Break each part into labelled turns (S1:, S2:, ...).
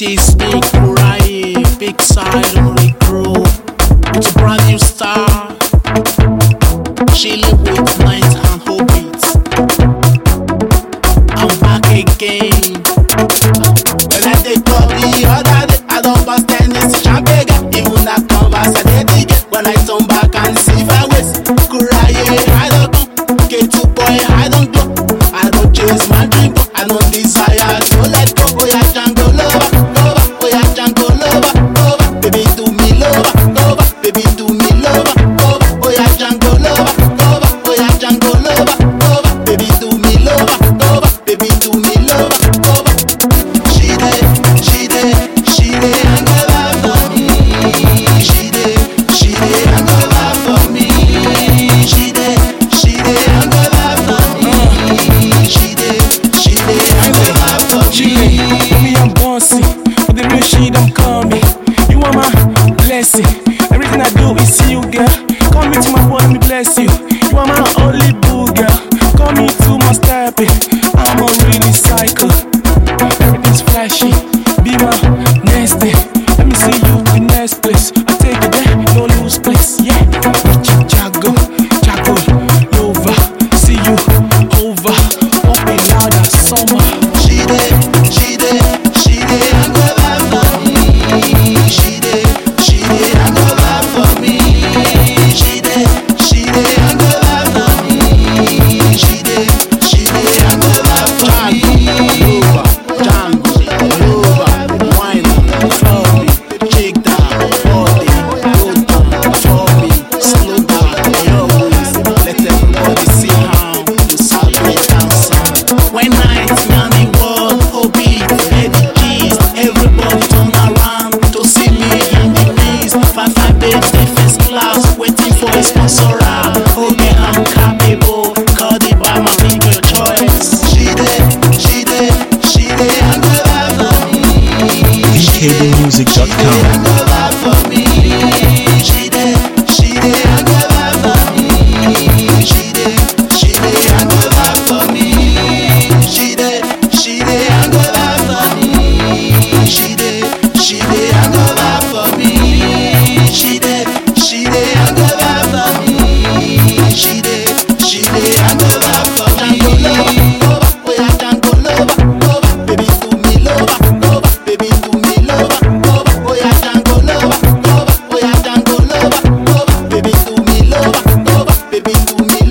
S1: Big Side Crew. It's a brand new star. Chilling with and I'm back again. The I don't understand this. Champagne, even that converse, I did it when I turn back and see.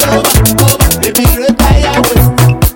S1: over, over. Baby,
S2: you
S3: don't.